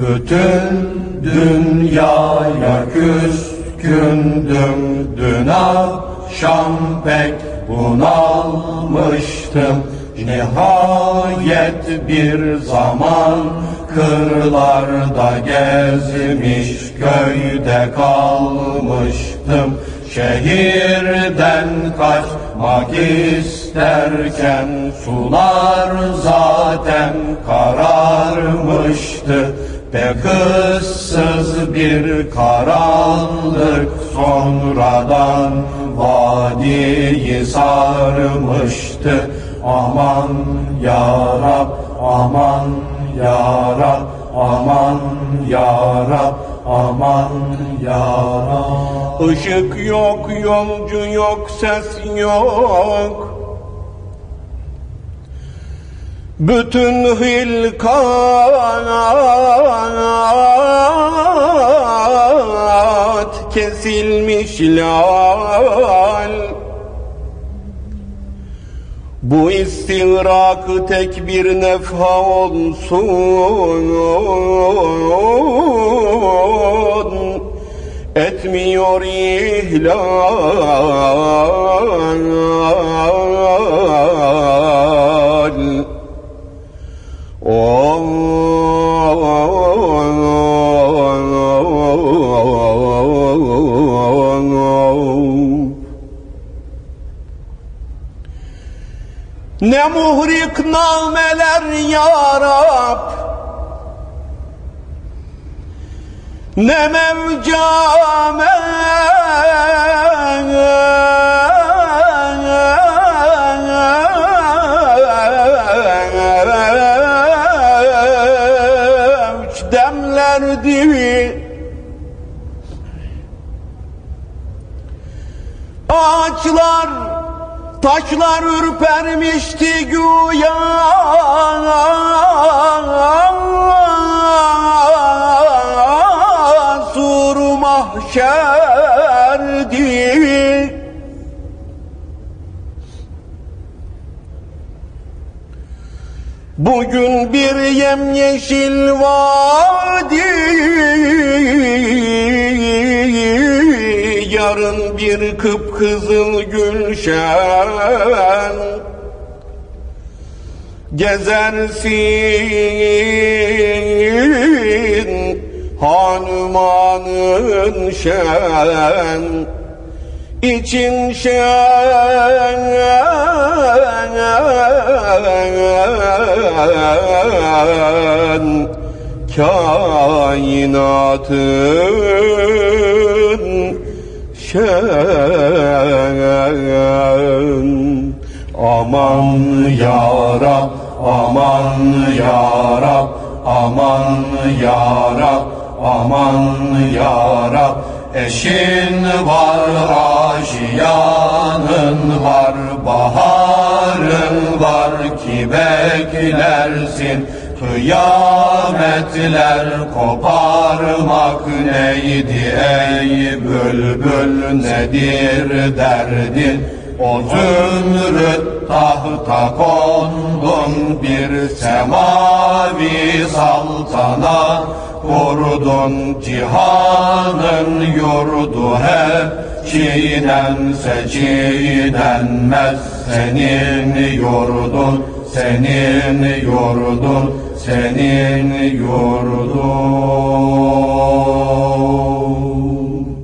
Bütün dünyaya küskündüm Dün akşam pek bunalmıştım. Nihayet bir zaman kırlarda gezmiş Köyde kalmıştım. Şehirden kaçmak isterken Sular zaten kararmıştı Pek ıssız bir karanlık sonradan vadiyi sarmıştı Aman yarab, aman yarab, aman yarab, aman yarab Işık yok, yolcu yok, ses yok. Bütün hilkat kesilmiş lal. Bu istigrakı tek bir nefha olsun etmiyor ihlal Ne muhrik nameler ya Rab. Ne mevcame demlerdi Ağaçlar, taşlar ürpermişti güya. Sur mahşerdi. Bugün bir yemyeşil vadi bir kıpkızıl gülşen. Gezersin hanumanın şen. İçin şen. Kainatın şen Aman yarab, aman yarab, aman yarab, aman yarab. Eşin var, aşiyanın var, baharın var. Ki beklersin Kıyametler koparmak neydi ey bülbül nedir derdin? O zümrüt tahta kondun bir semavi saltanat Kurdun cihanın yurdu hep. Çiğnen seçilenmez Senin yurdun, senin yurdun, senin yurdun.